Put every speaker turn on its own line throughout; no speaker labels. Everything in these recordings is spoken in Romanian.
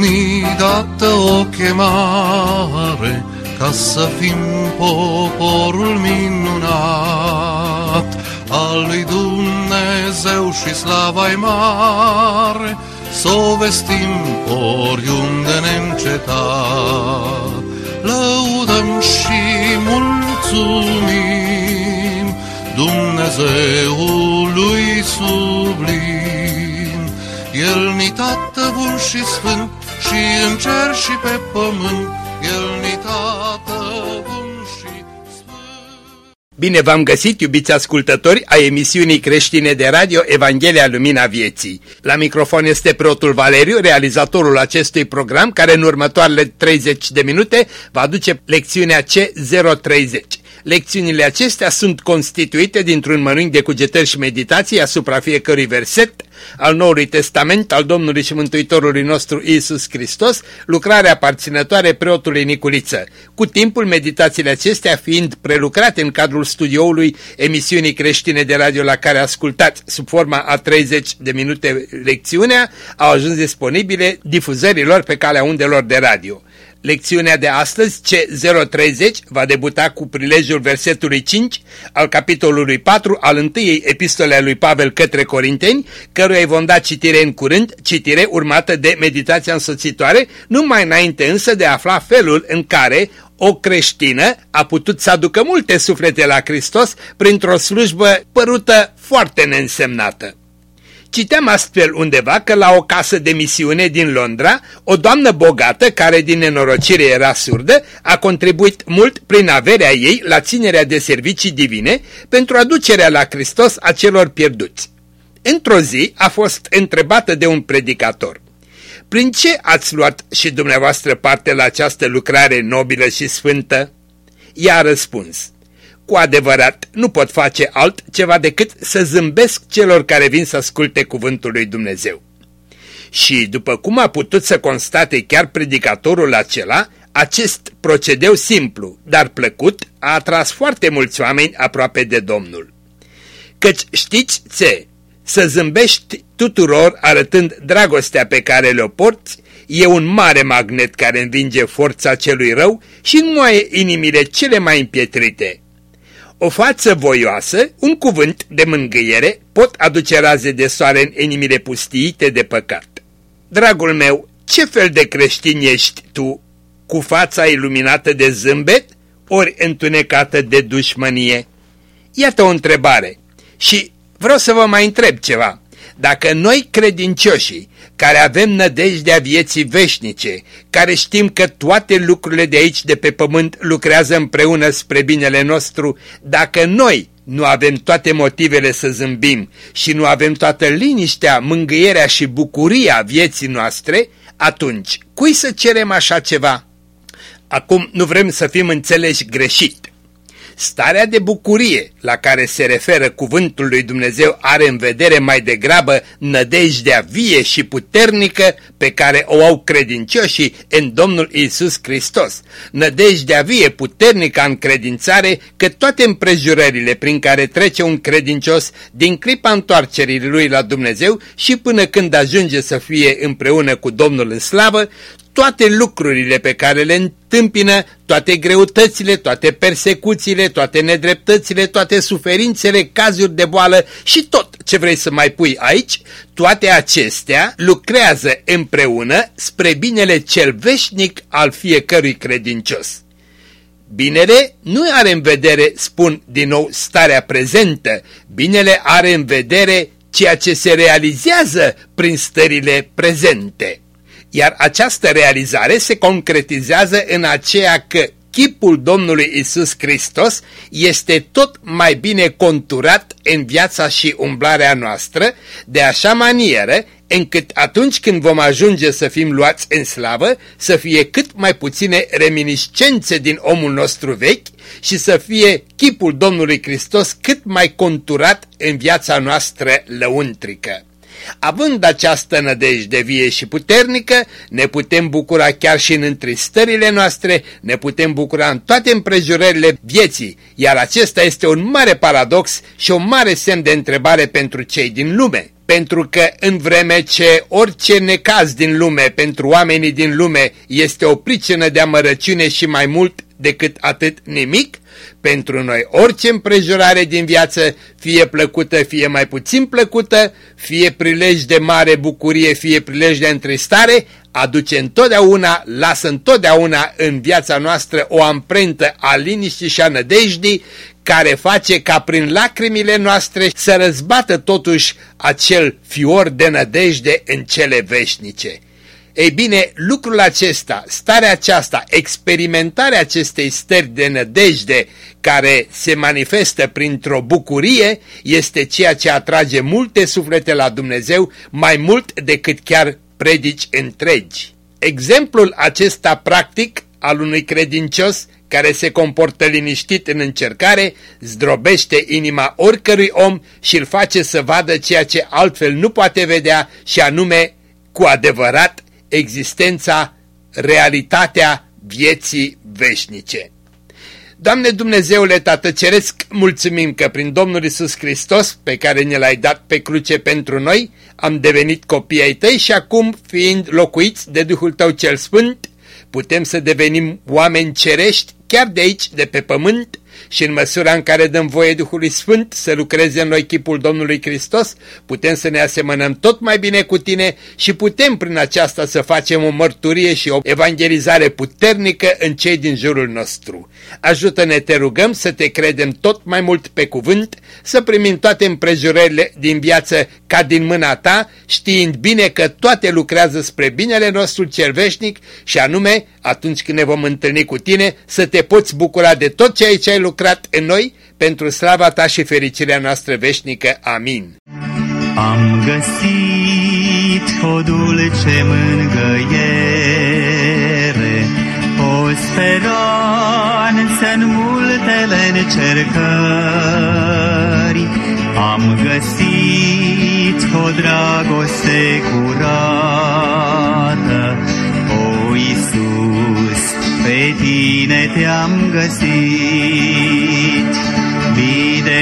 ni dată o chemare ca să fim poporul minunat al lui Dumnezeu și slava mare, să o vestim oriunde ne încetat. Lăudăm și mulțumim Dumnezeului sublim. El ni tată bun și sfânt și în cer și pe pământ, El ni tată bun și sfânt.
Bine v-am găsit, iubiți ascultători, a emisiunii creștine de radio Evanghelia Lumina Vieții. La microfon este preotul Valeriu, realizatorul acestui program, care în următoarele 30 de minute va aduce lecțiunea C030. Lecțiunile acestea sunt constituite dintr-un mănânc de cugetări și meditații asupra fiecărui verset al Noului Testament al Domnului și Mântuitorului nostru Isus Hristos, lucrarea aparținătoare preotului Niculiță. Cu timpul, meditațiile acestea fiind prelucrate în cadrul studioului emisiunii creștine de radio la care ascultați sub forma a 30 de minute lecțiunea, au ajuns disponibile difuzărilor pe calea undelor de radio. Lecțiunea de astăzi, C030, va debuta cu prilejul versetului 5 al capitolului 4 al întâiei epistole a lui Pavel către Corinteni, căruia îi vom da citire în curând, citire urmată de meditația însoțitoare, numai înainte însă de a afla felul în care o creștină a putut să aducă multe suflete la Hristos printr-o slujbă părută foarte neînsemnată. Citeam astfel undeva că la o casă de misiune din Londra, o doamnă bogată, care din nenorocire era surdă, a contribuit mult prin averea ei la ținerea de servicii divine pentru aducerea la Hristos a celor pierduți. Într-o zi a fost întrebată de un predicator. Prin ce ați luat și dumneavoastră parte la această lucrare nobilă și sfântă? Ea a răspuns cu adevărat nu pot face altceva decât să zâmbesc celor care vin să asculte cuvântul lui Dumnezeu. Și după cum a putut să constate chiar predicatorul acela, acest procedeu simplu, dar plăcut, a atras foarte mulți oameni aproape de Domnul. Căci știți ce? Să zâmbești tuturor arătând dragostea pe care le-o porți, e un mare magnet care învinge forța celui rău și înmoaie inimile cele mai împietrite, o față voioasă, un cuvânt de mângâiere pot aduce raze de soare în inimile pustiite de păcat. Dragul meu, ce fel de creștin ești tu, cu fața iluminată de zâmbet, ori întunecată de dușmănie? Iată o întrebare și vreau să vă mai întreb ceva. Dacă noi credincioșii, care avem nădejdea vieții veșnice, care știm că toate lucrurile de aici, de pe pământ, lucrează împreună spre binele nostru, dacă noi nu avem toate motivele să zâmbim și nu avem toată liniștea, mângâierea și bucuria vieții noastre, atunci cui să cerem așa ceva? Acum nu vrem să fim înțeleși greșit. Starea de bucurie la care se referă cuvântul lui Dumnezeu are în vedere mai degrabă nădejdea vie și puternică pe care o au credincioșii în Domnul Isus Hristos. Nădejdea vie puternică în credințare că toate împrejurările prin care trece un credincios din clipa întoarcerii lui la Dumnezeu și până când ajunge să fie împreună cu Domnul în slavă, toate lucrurile pe care le întâmpină, toate greutățile, toate persecuțiile, toate nedreptățile, toate suferințele, cazuri de boală și tot ce vrei să mai pui aici, toate acestea lucrează împreună spre binele cel veșnic al fiecărui credincios. Binele nu are în vedere, spun din nou, starea prezentă, binele are în vedere ceea ce se realizează prin stările prezente. Iar această realizare se concretizează în aceea că chipul Domnului Isus Hristos este tot mai bine conturat în viața și umblarea noastră, de așa manieră încât atunci când vom ajunge să fim luați în slavă, să fie cât mai puține reminiscențe din omul nostru vechi și să fie chipul Domnului Hristos cât mai conturat în viața noastră lăuntrică. Având această nădejde vie și puternică, ne putem bucura chiar și în întristările noastre, ne putem bucura în toate împrejurările vieții, iar acesta este un mare paradox și un mare semn de întrebare pentru cei din lume. Pentru că în vreme ce orice necaz din lume pentru oamenii din lume este o pricină de amărăciune și mai mult decât atât nimic, pentru noi orice împrejurare din viață, fie plăcută, fie mai puțin plăcută, fie prilej de mare bucurie, fie prilej de întristare, aduce întotdeauna, lasă întotdeauna în viața noastră o amprentă a liniștii și a nădejdii, care face ca prin lacrimile noastre să răzbată totuși acel fior de nădejde în cele veșnice. Ei bine, lucrul acesta, starea aceasta, experimentarea acestei stări de nădejde care se manifestă printr-o bucurie, este ceea ce atrage multe suflete la Dumnezeu mai mult decât chiar predici întregi. Exemplul acesta practic al unui credincios care se comportă liniștit în încercare, zdrobește inima oricărui om și îl face să vadă ceea ce altfel nu poate vedea și anume, cu adevărat, existența, realitatea vieții veșnice. Doamne Dumnezeule Tată Ceresc, mulțumim că prin Domnul Isus Hristos, pe care ne l-ai dat pe cruce pentru noi, am devenit copii ai tăi și acum, fiind locuiți de Duhul Tău cel Sfânt, putem să devenim oameni cerești chiar de aici, de pe pământ, și în măsura în care dăm voie Duhului Sfânt să lucreze în noi chipul Domnului Hristos, putem să ne asemănăm tot mai bine cu tine și putem prin aceasta să facem o mărturie și o evangelizare puternică în cei din jurul nostru. Ajută-ne, te rugăm, să te credem tot mai mult pe cuvânt, să primim toate împrejurările din viață ca din mâna ta, știind bine că toate lucrează spre binele nostru cel veșnic și anume, atunci când ne vom întâlni cu tine, să te poți bucura de tot ceea ce ai lucrat în noi pentru slava ta și fericirea noastră veșnică. Amin.
Am găsit o dulce mângăiere, o speranță în multele încercări. Am găsit o dragoste curată, o Iisus, pe tine te-am găsit.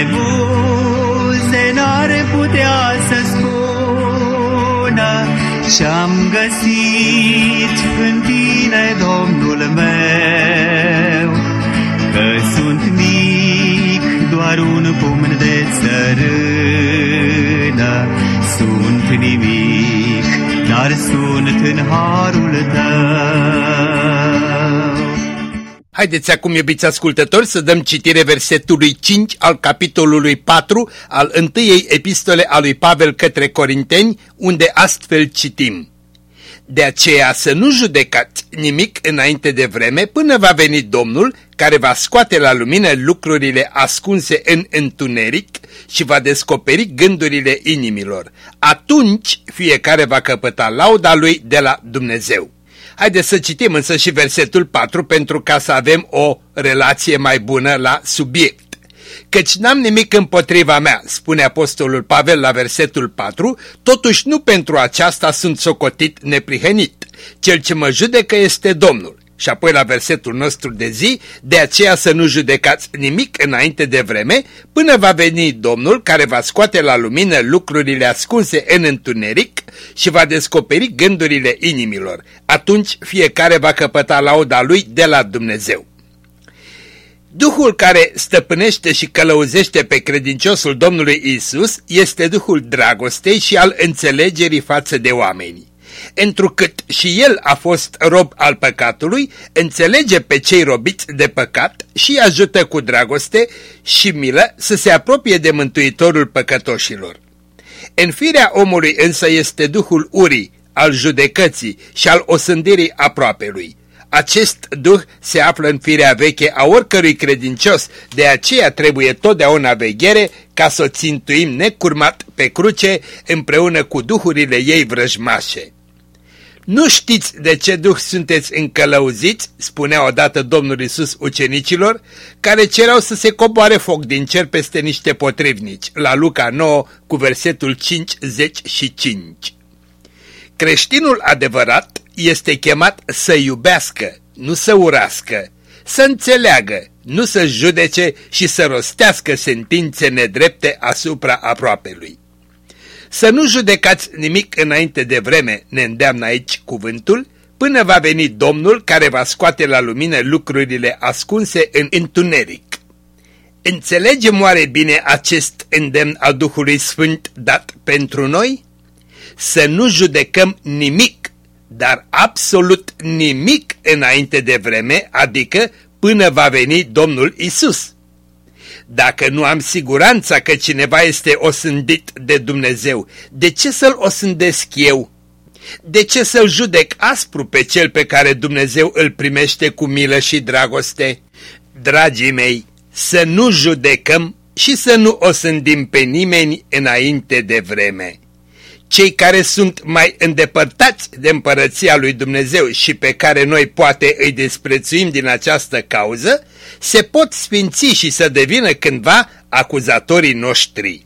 Mii de buze n-ar putea să spună Ce-am găsit în tine, Domnul meu, Că sunt mic, doar un pumn de țărână, Sunt nimic, dar sunt în harul tău.
Haideți acum, iubiți ascultători, să dăm citire versetului 5 al capitolului 4 al întâiei epistole a lui Pavel către Corinteni, unde astfel citim. De aceea să nu judecați nimic înainte de vreme până va veni Domnul care va scoate la lumină lucrurile ascunse în întuneric și va descoperi gândurile inimilor. Atunci fiecare va căpăta lauda lui de la Dumnezeu. Haideți să citim însă și versetul 4 pentru ca să avem o relație mai bună la subiect. Căci n-am nimic împotriva mea, spune apostolul Pavel la versetul 4, totuși nu pentru aceasta sunt socotit neprihănit. Cel ce mă judecă este Domnul. Și apoi la versetul nostru de zi, de aceea să nu judecați nimic înainte de vreme, până va veni Domnul care va scoate la lumină lucrurile ascunse în întuneric și va descoperi gândurile inimilor. Atunci fiecare va căpăta lauda lui de la Dumnezeu. Duhul care stăpânește și călăuzește pe credinciosul Domnului Isus este Duhul dragostei și al înțelegerii față de oameni. Întrucât și el a fost rob al păcatului, înțelege pe cei robiți de păcat și ajută cu dragoste și milă să se apropie de mântuitorul păcătoșilor. În firea omului însă este Duhul urii, al judecății și al osândirii aproapelui. Acest duh se află în firea veche a oricărui credincios, de aceea trebuie totdeauna veghere ca să o țintuim necurmat pe cruce împreună cu duhurile ei vrăjmașe. Nu știți de ce duh sunteți încălăuziți, spunea odată Domnul Isus ucenicilor, care cereau să se coboare foc din cer peste niște potrivnici, la Luca 9 cu versetul 5, 10 și 5. Creștinul adevărat este chemat să iubească, nu să urască, să înțeleagă, nu să judece și să rostească sentințe nedrepte asupra aproapelui. Să nu judecați nimic înainte de vreme, ne îndeamnă aici cuvântul, până va veni Domnul care va scoate la lumină lucrurile ascunse în întuneric. Înțelegem oare bine acest îndemn al Duhului Sfânt dat pentru noi? Să nu judecăm nimic, dar absolut nimic înainte de vreme, adică până va veni Domnul Isus. Dacă nu am siguranța că cineva este osândit de Dumnezeu, de ce să-l osândesc eu? De ce să-l judec aspru pe cel pe care Dumnezeu îl primește cu milă și dragoste? Dragii mei, să nu judecăm și să nu osândim pe nimeni înainte de vreme. Cei care sunt mai îndepărtați de împărăția lui Dumnezeu și pe care noi poate îi desprețuim din această cauză, se pot sfinți și să devină cândva acuzatorii noștri.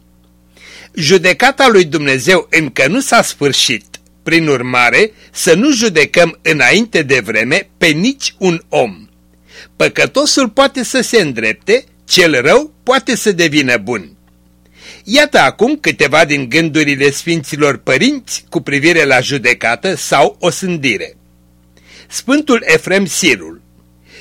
Judecata lui Dumnezeu încă nu s-a sfârșit, prin urmare să nu judecăm înainte de vreme pe nici un om. Păcătosul poate să se îndrepte, cel rău poate să devină bun. Iată acum câteva din gândurile Sfinților Părinți cu privire la judecată sau osândire. Sfântul Efrem Sirul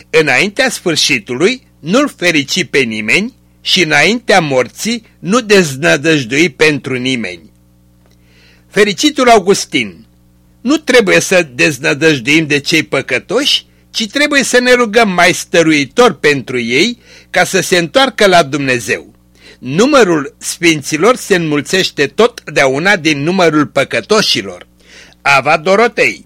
Înaintea sfârșitului nu-l ferici pe nimeni și înaintea morții nu deznădăjdui pentru nimeni. Fericitul Augustin Nu trebuie să deznădăjduim de cei păcătoși, ci trebuie să ne rugăm mai stăruitor pentru ei ca să se întoarcă la Dumnezeu. Numărul sfinților se înmulțește totdeauna din numărul păcătoșilor. Ava Dorotei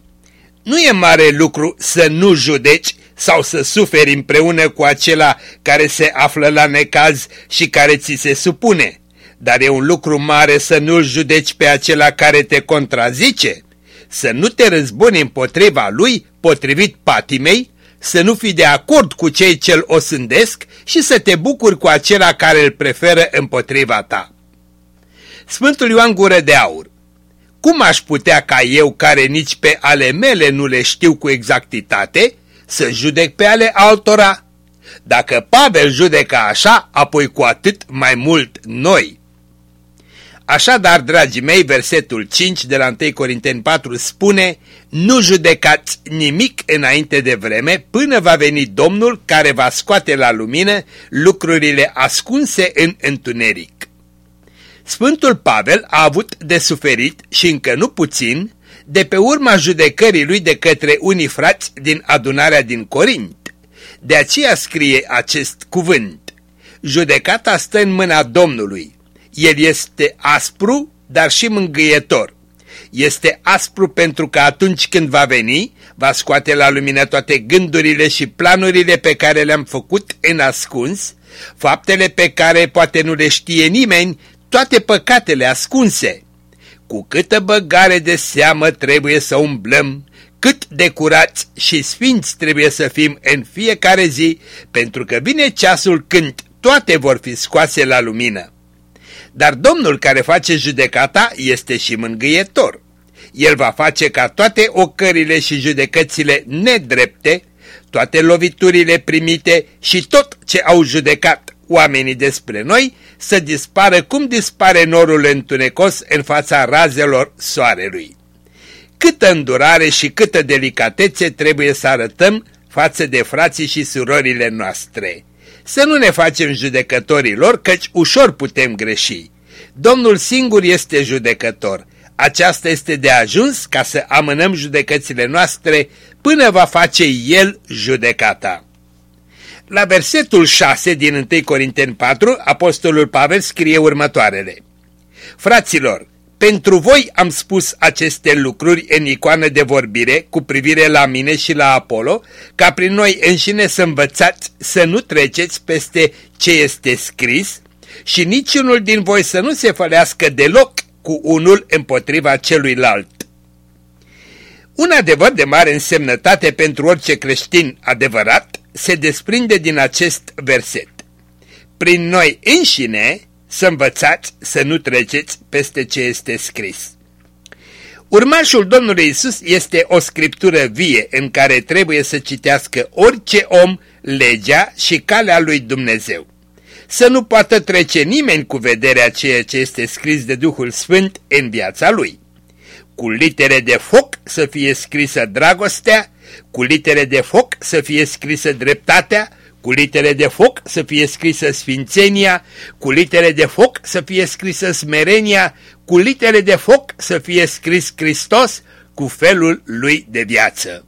Nu e mare lucru să nu judeci sau să suferi împreună cu acela care se află la necaz și care ți se supune, dar e un lucru mare să nu-l judeci pe acela care te contrazice, să nu te răzbuni împotriva lui, potrivit patimei, să nu fii de acord cu cei ce-l osândesc și să te bucuri cu acela care îl preferă împotriva ta. Sfântul Ioan Gură de Aur Cum aș putea ca eu, care nici pe ale mele nu le știu cu exactitate, să judec pe ale altora? Dacă Pavel judecă așa, apoi cu atât mai mult noi. Așadar, dragii mei, versetul 5 de la 1 Corinteni 4 spune Nu judecați nimic înainte de vreme până va veni Domnul care va scoate la lumină lucrurile ascunse în întuneric. Sfântul Pavel a avut de suferit și încă nu puțin de pe urma judecării lui de către unii frați din adunarea din Corint. De aceea scrie acest cuvânt. Judecata stă în mâna Domnului el este aspru, dar și mângâietor. Este aspru pentru că atunci când va veni, va scoate la lumină toate gândurile și planurile pe care le-am făcut în ascuns, faptele pe care poate nu le știe nimeni, toate păcatele ascunse. Cu câtă băgare de seamă trebuie să umblăm, cât de curați și sfinți trebuie să fim în fiecare zi, pentru că vine ceasul când toate vor fi scoase la lumină. Dar Domnul care face judecata este și mângâietor. El va face ca toate ocările și judecățile nedrepte, toate loviturile primite și tot ce au judecat oamenii despre noi să dispară cum dispare norul întunecos în fața razelor soarelui. Câtă îndurare și câtă delicatețe trebuie să arătăm față de frații și surorile noastre. Să nu ne facem judecătorii lor, căci ușor putem greși. Domnul singur este judecător. Aceasta este de ajuns ca să amânăm judecățile noastre până va face El judecata. La versetul 6 din 1 Corinteni 4, Apostolul Pavel scrie următoarele. Fraților, pentru voi am spus aceste lucruri în icoană de vorbire cu privire la mine și la Apollo, ca prin noi înșine să învățați să nu treceți peste ce este scris și niciunul din voi să nu se fălească deloc cu unul împotriva celuilalt. Un adevăr de mare însemnătate pentru orice creștin adevărat se desprinde din acest verset. Prin noi înșine să învățați să nu treceți peste ce este scris. Urmașul Domnului Isus este o scriptură vie în care trebuie să citească orice om legea și calea lui Dumnezeu. să nu poată trece nimeni cu vederea ceea ce este scris de Duhul Sfânt în viața lui. Cu litere de foc să fie scrisă dragostea, cu litere de foc să fie scrisă dreptatea, cu litere de foc să fie scrisă sfințenia, cu litere de foc să fie scrisă smerenia, cu litere de foc să fie scris Hristos cu felul lui de viață.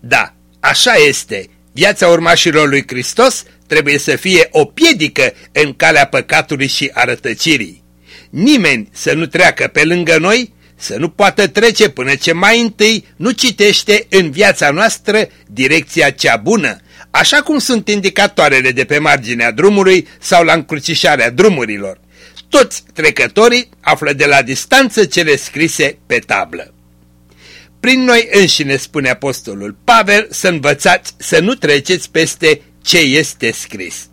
Da, așa este, viața urmașilor lui Hristos trebuie să fie o piedică în calea păcatului și arătăcirii. Nimeni să nu treacă pe lângă noi, să nu poată trece până ce mai întâi nu citește în viața noastră direcția cea bună, așa cum sunt indicatoarele de pe marginea drumului sau la încrucișarea drumurilor. Toți trecătorii află de la distanță cele scrise pe tablă. Prin noi înșine, spune apostolul Pavel, să învățați să nu treceți peste ce este scris.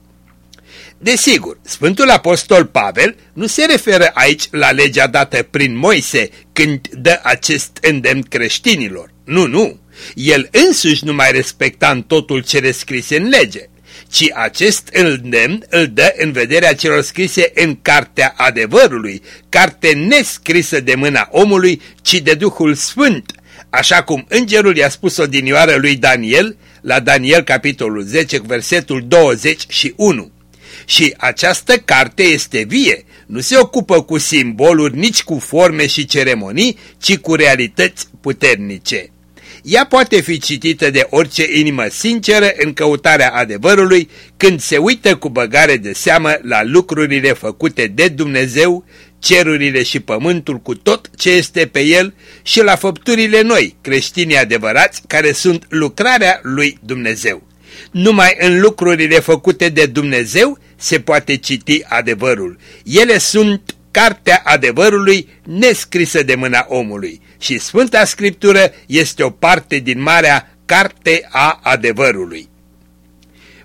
Desigur, Sfântul Apostol Pavel nu se referă aici la legea dată prin Moise când dă acest îndemn creștinilor. Nu, nu. El însuși nu mai respecta în totul cele scrise în lege, ci acest îndemn îl dă în vederea celor scrise în Cartea Adevărului, carte nescrisă de mâna omului, ci de Duhul Sfânt, așa cum îngerul i-a spus o dinioară lui Daniel, la Daniel capitolul 10, versetul 21. Și această carte este vie, nu se ocupă cu simboluri, nici cu forme și ceremonii, ci cu realități puternice. Ea poate fi citită de orice inimă sinceră în căutarea adevărului când se uită cu băgare de seamă la lucrurile făcute de Dumnezeu, cerurile și pământul cu tot ce este pe el și la făpturile noi, creștinii adevărați, care sunt lucrarea lui Dumnezeu. Numai în lucrurile făcute de Dumnezeu se poate citi adevărul. Ele sunt cartea adevărului nescrisă de mâna omului și Sfânta Scriptură este o parte din marea carte a adevărului.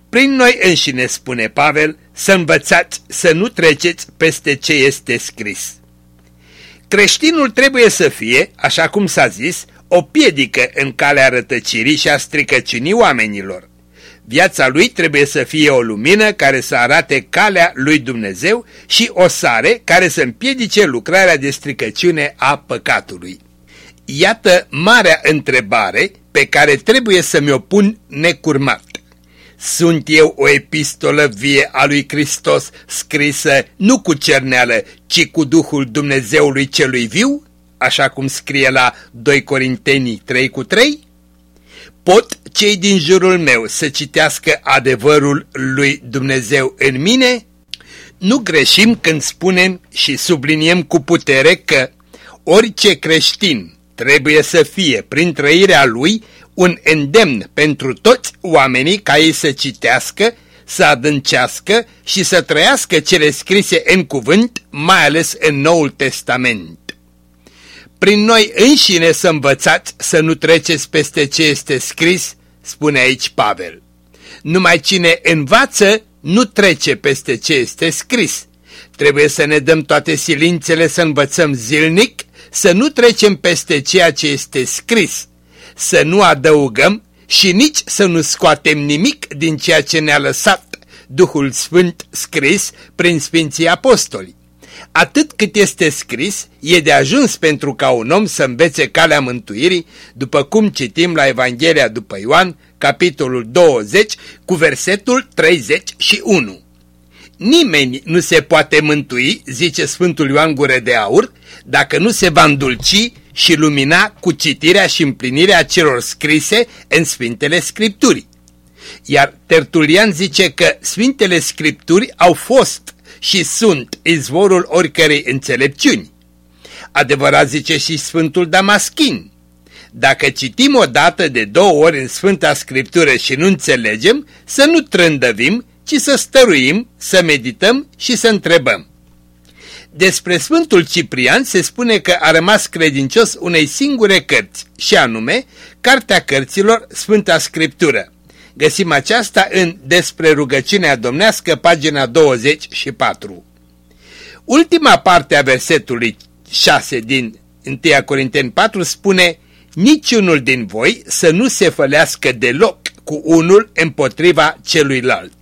Prin noi înșine, spune Pavel, să învățați să nu treceți peste ce este scris. Creștinul trebuie să fie, așa cum s-a zis, o piedică în calea rătăcirii și a stricăciunii oamenilor. Viața lui trebuie să fie o lumină care să arate calea lui Dumnezeu și o sare care să împiedice lucrarea de stricăciune a păcatului. Iată marea întrebare pe care trebuie să mi-o pun necurmat. Sunt eu o epistolă vie a lui Hristos scrisă nu cu cerneală, ci cu Duhul Dumnezeului celui viu? Așa cum scrie la 2 Corinteni 3 cu 3? Pot cei din jurul meu să citească adevărul lui Dumnezeu în mine? Nu greșim când spunem și subliniem cu putere că orice creștin trebuie să fie, prin trăirea lui, un îndemn pentru toți oamenii ca ei să citească, să adâncească și să trăiască cele scrise în cuvânt, mai ales în Noul Testament. Prin noi înșine să învățați să nu treceți peste ce este scris, spune aici Pavel. Numai cine învață nu trece peste ce este scris. Trebuie să ne dăm toate silințele să învățăm zilnic, să nu trecem peste ceea ce este scris, să nu adăugăm și nici să nu scoatem nimic din ceea ce ne-a lăsat Duhul Sfânt scris prin Sfinții Apostoli. Atât cât este scris, e de ajuns pentru ca un om să învețe calea mântuirii, după cum citim la Evanghelia după Ioan, capitolul 20, cu versetul 31. Nimeni nu se poate mântui, zice Sfântul Ioan Gure de Aur, dacă nu se va îndulci și lumina cu citirea și împlinirea celor scrise în Sfintele Scripturi. Iar Tertulian zice că Sfintele Scripturi au fost și sunt izvorul oricărei înțelepciuni. Adevărat zice și Sfântul Damaschin. Dacă citim o dată de două ori în Sfânta Scriptură și nu înțelegem, să nu trândăvim, ci să stăruim, să medităm și să întrebăm. Despre Sfântul Ciprian se spune că a rămas credincios unei singure cărți, și anume Cartea Cărților Sfânta Scriptură. Găsim aceasta în Despre rugăciunea domnească, pagina 24. Ultima parte a versetului 6 din 1 Corinteni 4 spune Niciunul din voi să nu se fălească deloc cu unul împotriva celuilalt.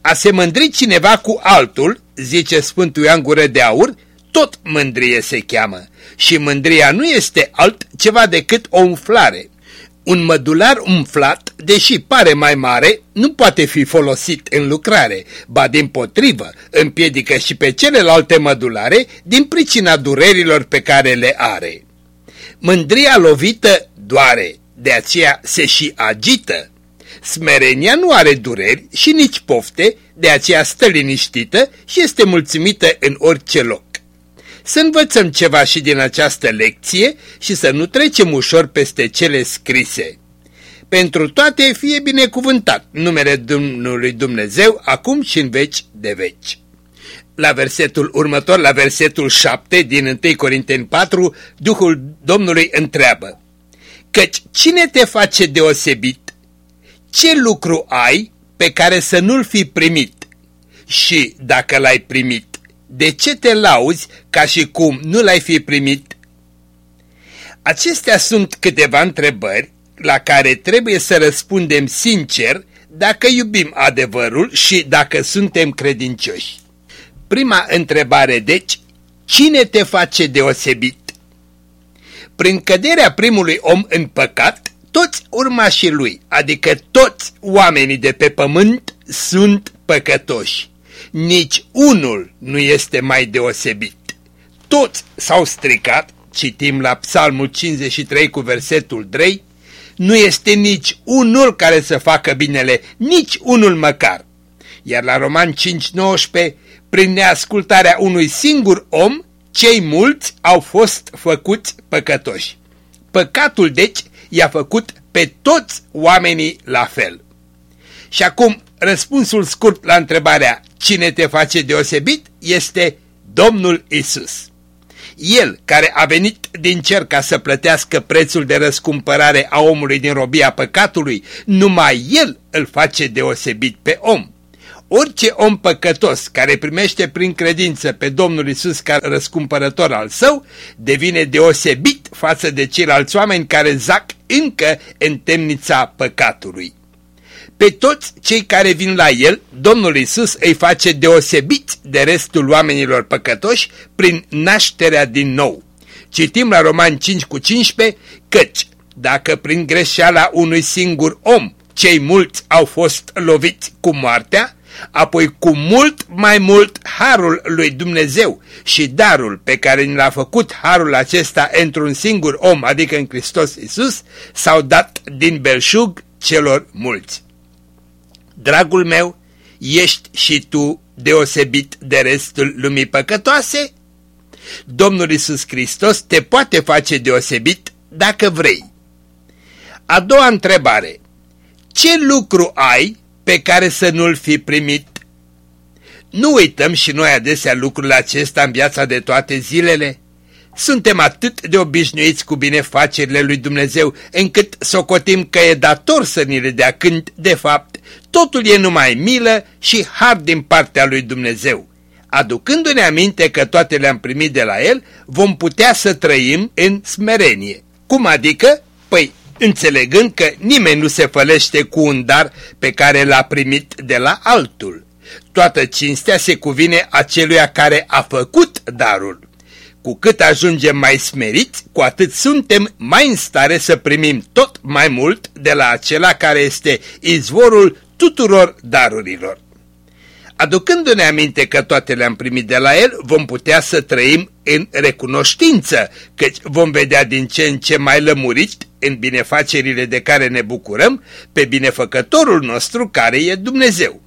A se mândri cineva cu altul, zice Sfântul Ioan Gură de Aur, tot mândrie se cheamă și mândria nu este altceva decât o umflare. Un mădular umflat, deși pare mai mare, nu poate fi folosit în lucrare, ba din potrivă împiedică și pe celelalte mădulare din pricina durerilor pe care le are. Mândria lovită doare, de aceea se și agită. Smerenia nu are dureri și nici pofte, de aceea stă liniștită și este mulțumită în orice loc. Să învățăm ceva și din această lecție și să nu trecem ușor peste cele scrise. Pentru toate fie binecuvântat numele Domnului Dumnezeu, acum și în veci de veci. La versetul următor, la versetul 7 din 1 Corinteni 4, Duhul Domnului întreabă, Căci cine te face deosebit? Ce lucru ai pe care să nu-l fi primit? Și dacă l-ai primit, de ce te lauzi ca și cum nu l-ai fi primit? Acestea sunt câteva întrebări la care trebuie să răspundem sincer dacă iubim adevărul și dacă suntem credincioși. Prima întrebare, deci, cine te face deosebit? Prin căderea primului om în păcat, toți urmașii lui, adică toți oamenii de pe pământ, sunt păcătoși nici unul nu este mai deosebit. Toți s-au stricat, citim la Psalmul 53 cu versetul 3, nu este nici unul care să facă binele, nici unul măcar. Iar la Roman 5.19, prin neascultarea unui singur om, cei mulți au fost făcuți păcătoși. Păcatul, deci, i-a făcut pe toți oamenii la fel. Și acum, răspunsul scurt la întrebarea cine te face deosebit este Domnul Isus. El care a venit din cer ca să plătească prețul de răscumpărare a omului din robia păcatului, numai El îl face deosebit pe om. Orice om păcătos care primește prin credință pe Domnul Isus ca răscumpărător al său, devine deosebit față de ceilalți oameni care zac încă în temnița păcatului. Pe toți cei care vin la el, Domnul Isus îi face deosebit de restul oamenilor păcătoși prin nașterea din nou. Citim la Roman 5 cu 15 căci dacă prin greșeala unui singur om cei mulți au fost loviți cu moartea, apoi cu mult mai mult harul lui Dumnezeu și darul pe care ni l-a făcut harul acesta într-un singur om, adică în Hristos Isus, s-au dat din belșug celor mulți. Dragul meu, ești și tu deosebit de restul lumii păcătoase? Domnul Isus Hristos te poate face deosebit dacă vrei. A doua întrebare. Ce lucru ai pe care să nu-l fi primit? Nu uităm și noi adesea lucrul acesta în viața de toate zilele? Suntem atât de obișnuiți cu binefacerile lui Dumnezeu, încât socotim că e dator să ni le dea când, de fapt, totul e numai milă și har din partea lui Dumnezeu. Aducându-ne aminte că toate le-am primit de la El, vom putea să trăim în smerenie. Cum adică? Păi, înțelegând că nimeni nu se fălește cu un dar pe care l-a primit de la altul. Toată cinstea se cuvine aceluia care a făcut darul. Cu cât ajungem mai smeriți, cu atât suntem mai în stare să primim tot mai mult de la acela care este izvorul tuturor darurilor. Aducându-ne aminte că toate le-am primit de la El, vom putea să trăim în recunoștință, căci vom vedea din ce în ce mai lămurit în binefacerile de care ne bucurăm pe binefăcătorul nostru care e Dumnezeu.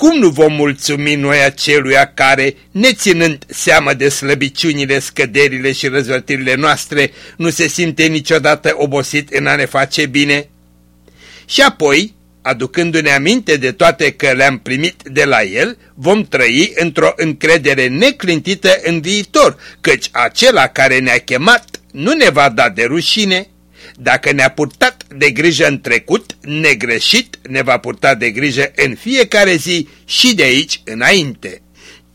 Cum nu vom mulțumi noi aceluia care, neținând seama de slăbiciunile, scăderile și răzvătirile noastre, nu se simte niciodată obosit în a ne face bine? Și apoi, aducându-ne aminte de toate că le-am primit de la El, vom trăi într-o încredere neclintită în viitor, căci acela care ne-a chemat nu ne va da de rușine, dacă ne-a purtat de grijă în trecut, negreșit ne va purta de grijă în fiecare zi și de aici înainte.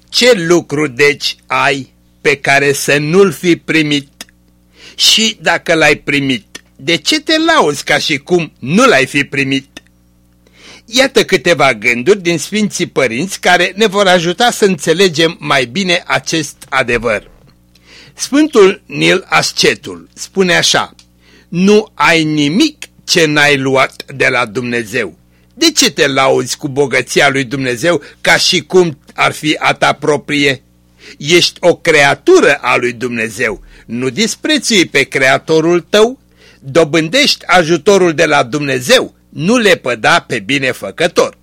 Ce lucru deci ai pe care să nu-l fi primit? Și dacă l-ai primit, de ce te lauzi ca și cum nu l-ai fi primit? Iată câteva gânduri din Sfinții Părinți care ne vor ajuta să înțelegem mai bine acest adevăr. Sfântul Nil Ascetul spune așa, Nu ai nimic ce n-ai luat de la Dumnezeu. De ce te lauzi cu bogăția lui Dumnezeu ca și cum ar fi a ta proprie? Ești o creatură a lui Dumnezeu, nu disprețui pe creatorul tău, dobândești ajutorul de la Dumnezeu, nu le păda pe binefăcător.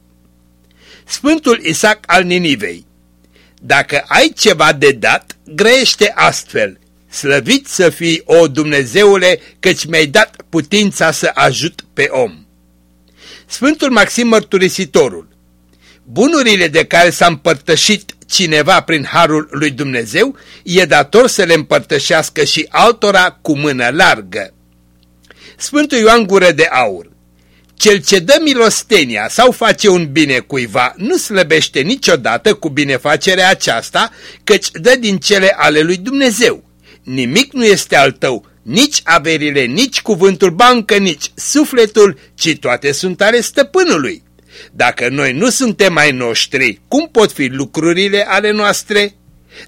Sfântul Isaac al Ninivei Dacă ai ceva de dat, grăiește astfel, slăvit să fii, o Dumnezeule, căci mi-ai dat putința să ajut pe om. Sfântul Maxim Mărturisitorul Bunurile de care s-a împărtășit cineva prin harul lui Dumnezeu, e dator să le împărtășească și altora cu mână largă. Sfântul Ioan Gură de Aur Cel ce dă milostenia sau face un bine cuiva nu slăbește niciodată cu binefacerea aceasta, căci dă din cele ale lui Dumnezeu. Nimic nu este al tău, nici averile, nici cuvântul bancă, nici sufletul, ci toate sunt ale stăpânului. Dacă noi nu suntem ai noștri, cum pot fi lucrurile ale noastre?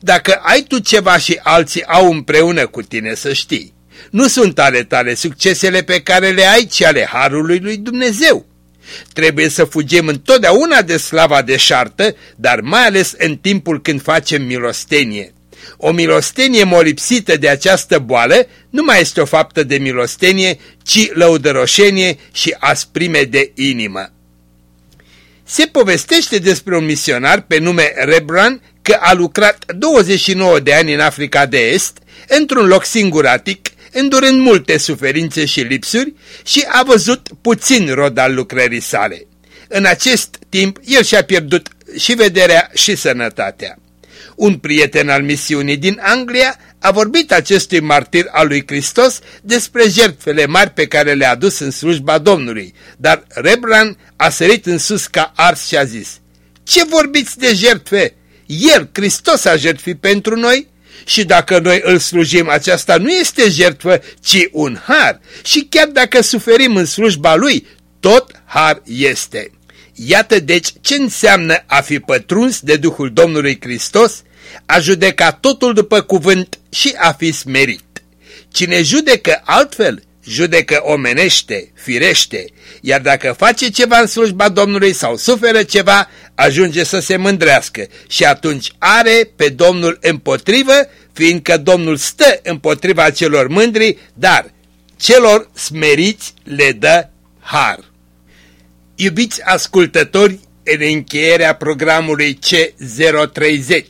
Dacă ai tu ceva și alții au împreună cu tine să știi, nu sunt ale tale succesele pe care le ai, ci ale Harului lui Dumnezeu. Trebuie să fugim întotdeauna de slava deșartă, dar mai ales în timpul când facem milostenie. O milostenie molipsită de această boală nu mai este o faptă de milostenie, ci lăudăroșenie și asprime de inimă. Se povestește despre un misionar pe nume Rebran că a lucrat 29 de ani în Africa de Est, într-un loc singuratic, îndurând multe suferințe și lipsuri și a văzut puțin rod al lucrării sale. În acest timp, el și-a pierdut și vederea și sănătatea. Un prieten al misiunii din Anglia a vorbit acestui martir al lui Hristos despre jertfele mari pe care le-a adus în slujba Domnului, dar Rebran a sărit în sus ca ars și a zis, Ce vorbiți de jertfe? El, Hristos, a jertfit pentru noi? Și dacă noi îl slujim, aceasta nu este jertfă, ci un har. Și chiar dacă suferim în slujba lui, tot har este. Iată deci ce înseamnă a fi pătruns de Duhul Domnului Hristos, a judeca totul după cuvânt și a fi smerit. Cine judecă altfel, judecă omenește, firește, iar dacă face ceva în slujba Domnului sau suferă ceva, ajunge să se mândrească și atunci are pe Domnul împotrivă, fiindcă Domnul stă împotriva celor mândri, dar celor smeriți le dă har. Iubiți ascultători, în încheierea programului C030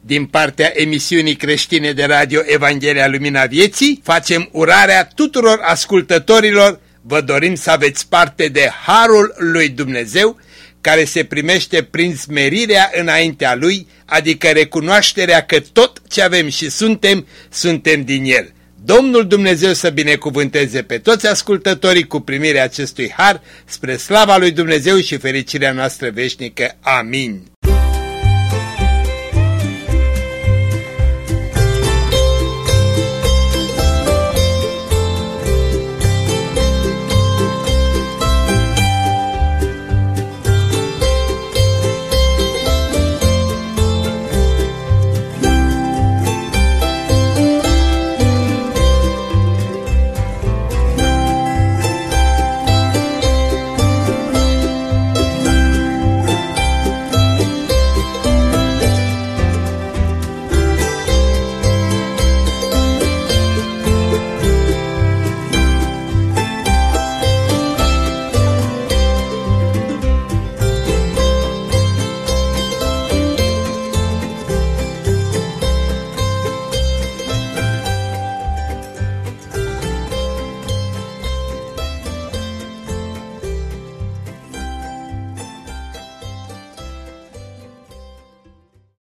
din partea emisiunii creștine de radio Evanghelia Lumina Vieții, facem urarea tuturor ascultătorilor, vă dorim să aveți parte de Harul lui Dumnezeu, care se primește prin smerirea înaintea Lui, adică recunoașterea că tot ce avem și suntem, suntem din El. Domnul Dumnezeu să binecuvânteze pe toți ascultătorii cu primirea acestui har spre slava lui Dumnezeu și fericirea noastră veșnică. Amin.